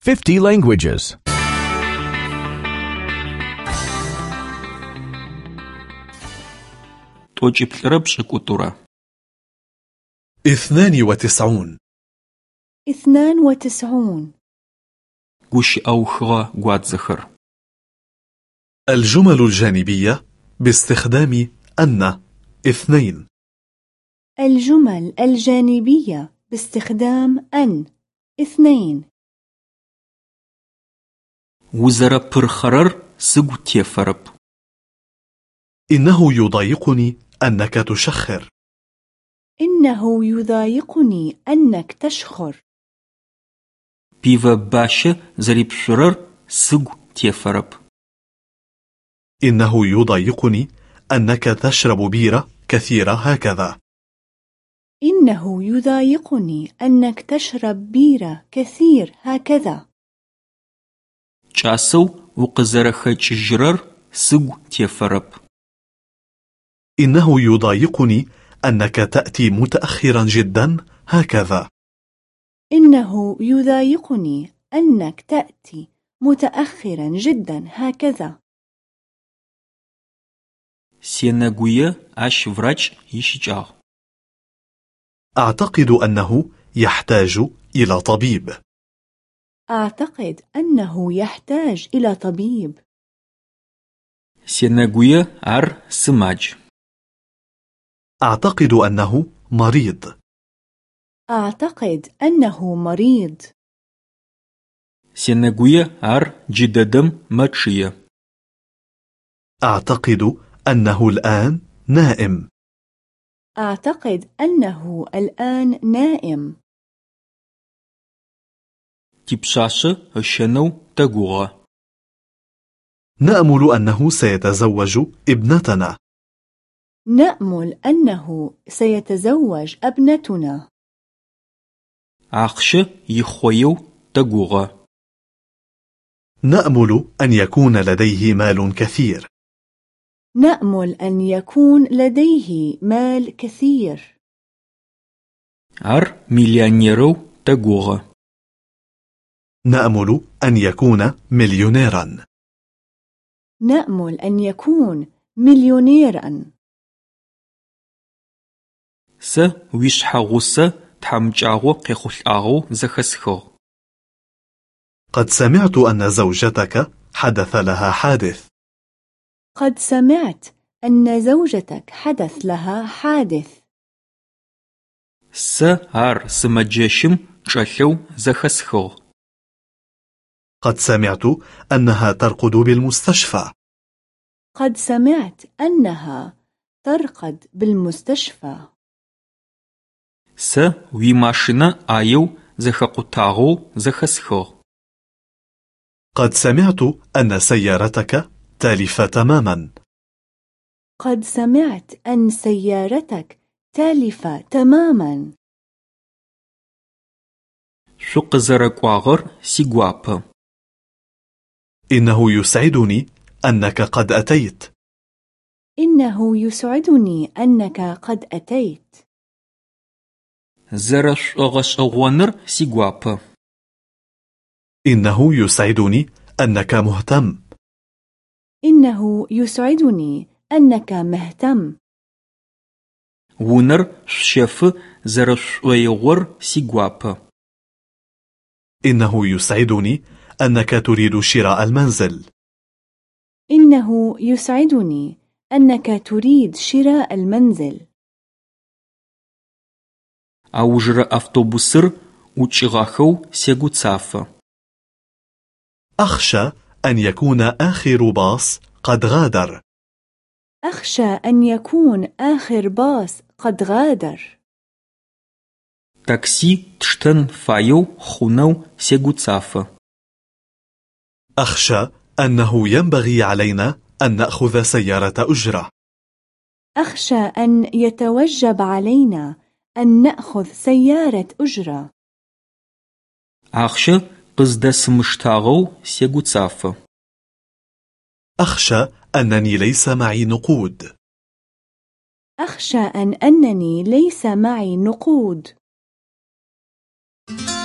50 languages. 'T'oç'iplh'ıre pş'ık'ut'ure. اثنان وتسعون اثنان وتسعون Гущыӏэухыгъэ гуадзэхэр. الجمل الجانبية باستخدام أن اثنين الجمل الجانبية باستخدام أن اثنين Узэрыпырхъэрэр сыгу тефэрэп. إنه يضايقني أنك تشخر إنه يضايقني أنك تشخر Пивэ бащэ зэрипшъорэр сыгу тефэрэп. إنه يضايقني أنك تشرب بيرة كثيرة هكذا إنه يضايقني أنك تشرب بيرة كثير هكذا Кӏасэу укъызэрэхэкӏыжьырэр сыгу тефэрэп. إنه يضايقني أنك تأتي متأخرا جدا هكذا إنه يضايقني أنك تأتي متأخرا جدا هكذا Сенэгуе ащ врач ищыкӏагъ. أعتقد أنه يحتاج إلى طبيب أعتقد أنه يحتاج إلى طبيب. سينغوية أر سماج. أعتقد أنه مريض. أعتقد أنه مريض. سينغوية أر جددم ماتشية. أعتقد أنه الآن نائم. أعتقد أنه الآن نائم. Типшъашъэ ышэнэу тэгугъэ. نأمل أنه سيتزوج ابنتنا نأمل أنه سيتزوج ابنتنا Ахъщэ ихъоеу тэгугъэ. نأمل أن يكون لديه مال كثير نأمل أن يكون لديه مال كثير Ар миллионерэу тэгугъэ. نأمل أن يكون مليونيرا. نأمل أن يكون مليونيرا. س ويش حغوس تحمجاغو قيخولآغو زخسخو قد سمعت أن زوجتك حدث لها حادث. قد سمعت أن زوجتك حدث لها حادث. س ار سمجشم تشلو زخسخو قد سمعت أنها ترقد بالمستشفى قد سمعت أنها ترقد بالمستشفى Сэ уимашинэ ӏаеу зэхэкъутагъэу зэхэсхыгъ. قد سمعت أن سيارتك تالفة تماما قد سمعت أن سيارتك تالفة تماما Шъукъызэрэкӏуагъэр сигуапэ. إنه يسعدني أنك قد أتيت. إنه يسعدني أنك قد أتيت. زرش أغش أغوانر سيغواب إنه يسعدني أنك مهتم. إنه يسعدني أنك مهتم. ونر شف زرشويغور سيغواب إنه يسعدني أنك تريد شراء المنزل إنه يسعدني أنك تريد شراء المنزل Аужрэ автобусыр ӏукӏыгъэхэу сегуцафэ. أخشى أن يكون آخر باص قد غادر أخشى أن يكون آخر باص قد غادر Такси тштэн фаеу хъунэу сегуцафэ. أخشى أنه ينبغي علينا أن نأخذ سيارة أجرة. أخشى أن يتوجب علينا أن نأخذ سيارة أجرة. أخشى قزدسمشتاغو سيغوتساف. أخشى أنني ليس معي نقود. أخشى أن أنني ليس معي نقود. Thank you.